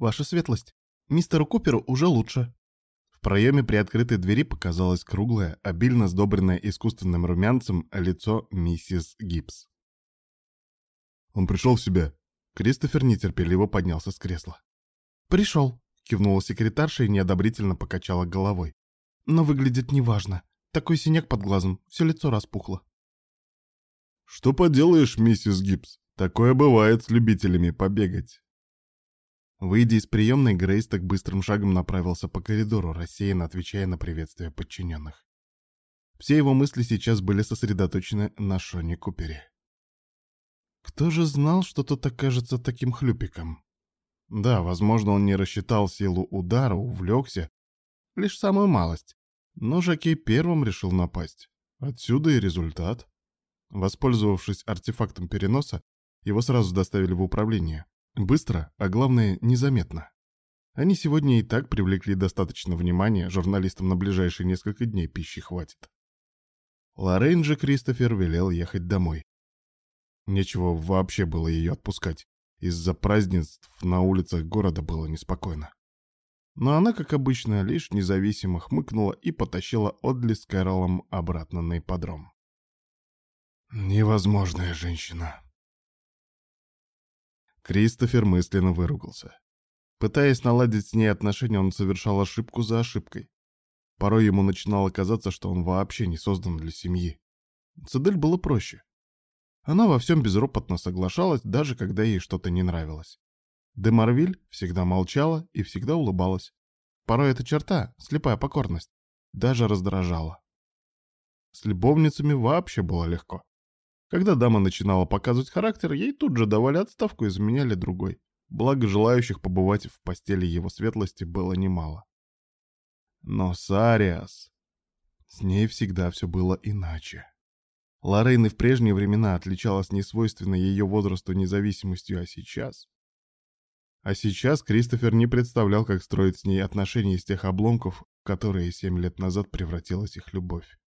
ваша светлость. Мистеру Куперу уже лучше». В проеме при открытой двери показалось круглое, обильно сдобренное искусственным румянцем лицо миссис Гибс. Он пришел в себя. Кристофер нетерпеливо поднялся с кресла. «Пришел», — кивнула секретарша и неодобрительно покачала головой. «Но выглядит неважно. Такой синяк под глазом, все лицо распухло». «Что поделаешь, миссис Гибс? Такое бывает с любителями побегать». Выйдя из приемной, Грейс так быстрым шагом направился по коридору, рассеянно отвечая на приветствия подчиненных. Все его мысли сейчас были сосредоточены на Шоне Купере. Кто же знал, что тот окажется таким хлюпиком? Да, возможно, он не рассчитал силу удара, увлекся. Лишь самую малость. Но Жакей первым решил напасть. Отсюда и результат. Воспользовавшись артефактом переноса, его сразу доставили в управление. Быстро, а главное, незаметно. Они сегодня и так привлекли достаточно внимания, журналистам на ближайшие несколько дней пищи хватит. Лоррейн же Кристофер велел ехать домой. Нечего вообще было ее отпускать. Из-за празднеств на улицах города было неспокойно. Но она, как обычно, лишь независимо хмыкнула и потащила Одли с Кэролом обратно на ипподром. Невозможная женщина. Кристофер мысленно выругался. Пытаясь наладить с ней отношения, он совершал ошибку за ошибкой. Порой ему начинало казаться, что он вообще не создан для семьи. Цедель было проще. Она во всем безропотно соглашалась, даже когда ей что-то не нравилось. Демарвиль всегда молчала и всегда улыбалась. Порой эта черта, слепая покорность, даже раздражала. С любовницами вообще было легко. Когда дама начинала показывать характер, ей тут же давали отставку и заменяли другой. Благо желающих побывать в постели его светлости было немало. Но Сариас... С ней всегда все было иначе. Лоррейн и в прежние времена отличалась несвойственной ее возрасту независимостью, а сейчас... А сейчас Кристофер не представлял, как строить с ней отношения из тех обломков, в которые семь лет назад превратилась их любовь.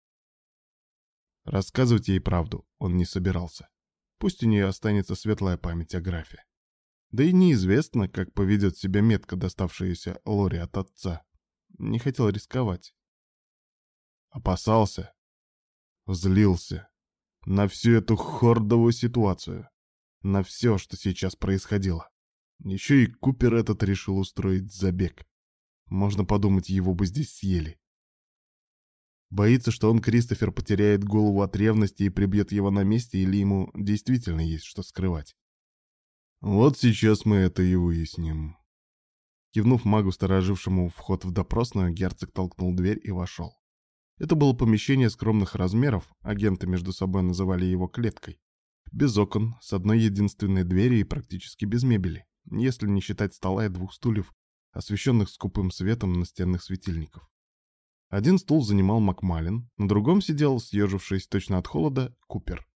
Рассказывать ей правду он не собирался. Пусть у нее останется светлая память о графе. Да и неизвестно, как поведет себя метка, доставшаяся Лори от отца. Не хотел рисковать. Опасался. Злился. На всю эту хордовую ситуацию. На все, что сейчас происходило. Еще и Купер этот решил устроить забег. Можно подумать, его бы здесь съели. Боится, что он, Кристофер, потеряет голову от ревности и прибьет его на месте, или ему действительно есть что скрывать? Вот сейчас мы это и выясним. Кивнув магу, сторожившему вход в допросную, герцог толкнул дверь и вошел. Это было помещение скромных размеров, агенты между собой называли его клеткой. Без окон, с одной единственной дверью и практически без мебели, если не считать стола и двух стульев, освещенных скупым светом настенных светильников. Один стул занимал Макмалин, на другом сидел, съежившись точно от холода, Купер.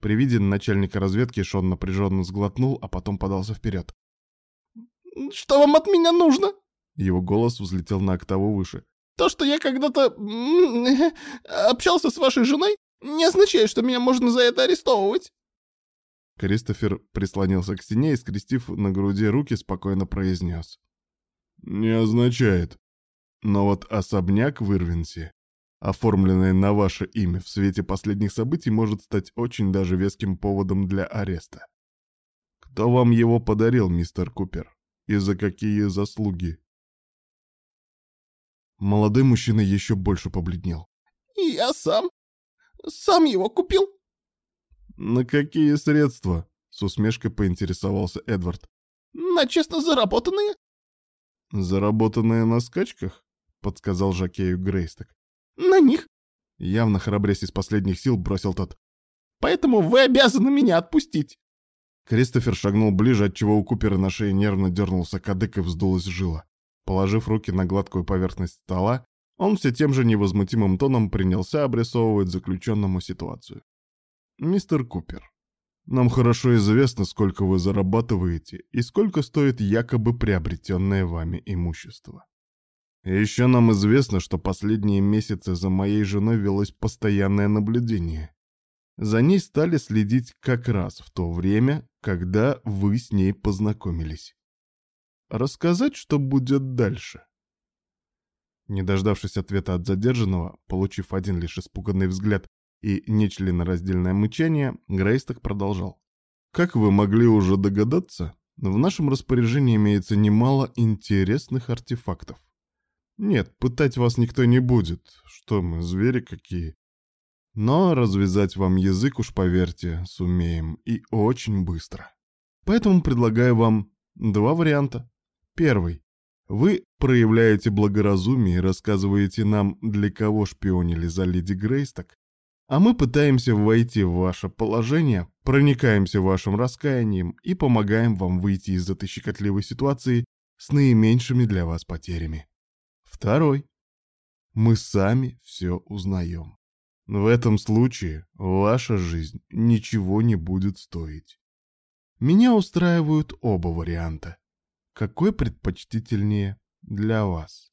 При виде начальника разведки Шон напряженно сглотнул, а потом подался вперед. «Что вам от меня нужно?» Его голос взлетел на октаву выше. «То, что я когда-то общался с вашей женой, не означает, что меня можно за это арестовывать». Кристофер прислонился к стене и, скрестив на груди руки, спокойно произнес. «Не означает. Но вот особняк в Ирвинсе, оформленный на ваше имя в свете последних событий, может стать очень даже веским поводом для ареста. Кто вам его подарил, мистер Купер? И за какие заслуги?» Молодой мужчина еще больше побледнел. «Я сам. Сам его купил». «На какие средства?» — с усмешкой поинтересовался Эдвард. «На честно заработанные». «Заработанные на скачках?» — подсказал Жакею Грейсток. «На них!» — явно храбрясь из последних сил бросил тот. «Поэтому вы обязаны меня отпустить!» Кристофер шагнул ближе, отчего у Купера на шее нервно дернулся кадык и вздулась жила. Положив руки на гладкую поверхность стола, он все тем же невозмутимым тоном принялся обрисовывать заключенному ситуацию. «Мистер Купер, нам хорошо известно, сколько вы зарабатываете и сколько стоит якобы приобретенное вами имущество. Еще нам известно, что последние месяцы за моей женой велось постоянное наблюдение. За ней стали следить как раз в то время, когда вы с ней познакомились. рассказать, что будет дальше?» Не дождавшись ответа от задержанного, получив один лишь испуганный взгляд и нечленораздельное мычание, Грейсток продолжал. «Как вы могли уже догадаться, в нашем распоряжении имеется немало интересных артефактов. Нет, пытать вас никто не будет, что мы, звери какие. Но развязать вам язык, уж поверьте, сумеем, и очень быстро. Поэтому предлагаю вам два варианта. Первый. Вы проявляете благоразумие и рассказываете нам, для кого шпионили за леди Грейсток, а мы пытаемся войти в ваше положение, проникаемся вашим раскаянием и помогаем вам выйти из этой щекотливой ситуации с наименьшими для вас потерями. Второй. Мы сами все узнаем. В этом случае ваша жизнь ничего не будет стоить. Меня устраивают оба варианта. Какой предпочтительнее для вас?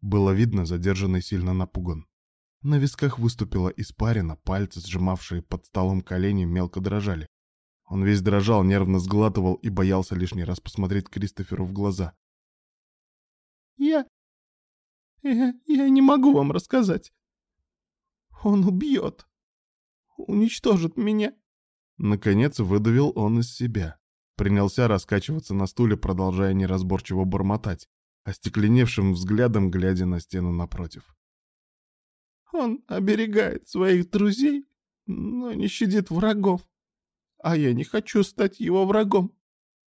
Было видно, задержанный сильно напуган. На висках выступила испарина, пальцы, сжимавшие под столом колени, мелко дрожали. Он весь дрожал, нервно сглатывал и боялся лишний раз посмотреть Кристоферу в глаза. «Я... я... я не могу вам рассказать. Он убьет. Уничтожит меня». Наконец выдавил он из себя. Принялся раскачиваться на стуле, продолжая неразборчиво бормотать, остекленевшим взглядом глядя на стену напротив. Он оберегает своих друзей, но не щадит врагов. А я не хочу стать его врагом.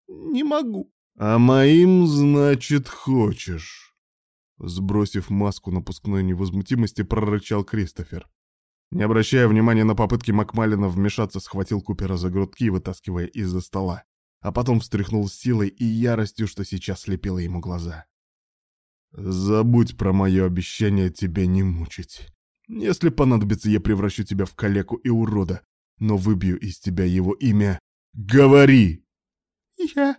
Не могу. А моим, значит, хочешь. Сбросив маску напускной невозмутимости, прорычал Кристофер. Не обращая внимания на попытки Макмалина вмешаться, схватил Купера за грудки, вытаскивая из-за стола, а потом встряхнул силой и яростью, что сейчас слепило ему глаза. «Забудь про мое обещание тебя не мучить. Если понадобится, я превращу тебя в калеку и урода, но выбью из тебя его имя. Говори!» «Я...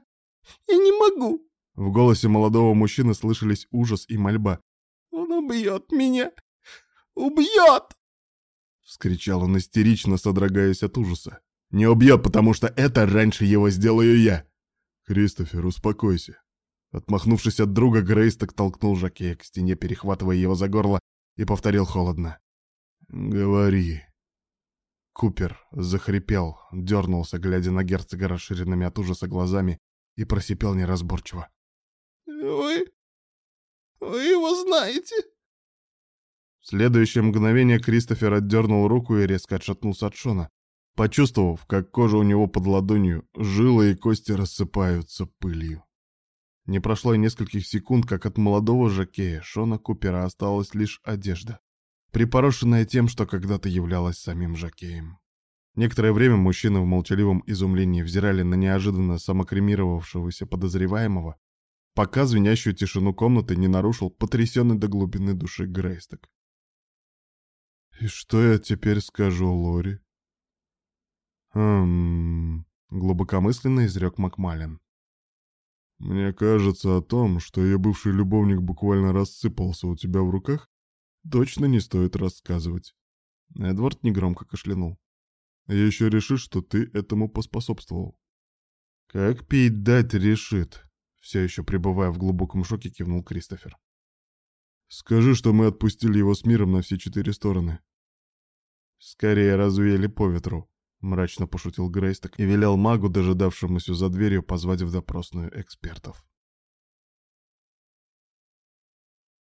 я не могу!» В голосе молодого мужчины слышались ужас и мольба. «Он убьет меня! Убьет!» Вскричал он истерично, содрогаясь от ужаса. «Не убьет, потому что это раньше его сделаю я!» «Кристофер, успокойся!» Отмахнувшись от друга, Грейсток толкнул Жакея к стене, перехватывая его за горло и повторил холодно. «Говори». Купер захрипел, дернулся, глядя на герцога расширенными от ужаса глазами, и просипел неразборчиво. «Вы... вы его знаете?» В следующее мгновение Кристофер отдернул руку и резко отшатнулся от Шона, почувствовав, как кожа у него под ладонью, жилы и кости рассыпаются пылью. Не прошло и нескольких секунд, как от молодого жакея Шона Купера осталась лишь одежда, припорошенная тем, что когда-то являлась самим жакеем. Некоторое время мужчины в молчаливом изумлении взирали на неожиданно самокремировавшегося подозреваемого, пока звенящую тишину комнаты не нарушил потрясенный до глубины души Грейсток. «И что я теперь скажу Лори?» «Хм...» — глубокомысленно изрек Макмалин. Мне кажется, о том, что ее бывший любовник буквально рассыпался у тебя в руках, точно не стоит рассказывать. Эдвард негромко кашлянул. Еще решит, что ты этому поспособствовал. Как пить дать решит, все еще пребывая в глубоком шоке, кивнул Кристофер. Скажи, что мы отпустили его с миром на все четыре стороны. Скорее развеяли по ветру. — мрачно пошутил Грейсток и велел магу, дожидавшемуся за дверью, позвать в допросную экспертов.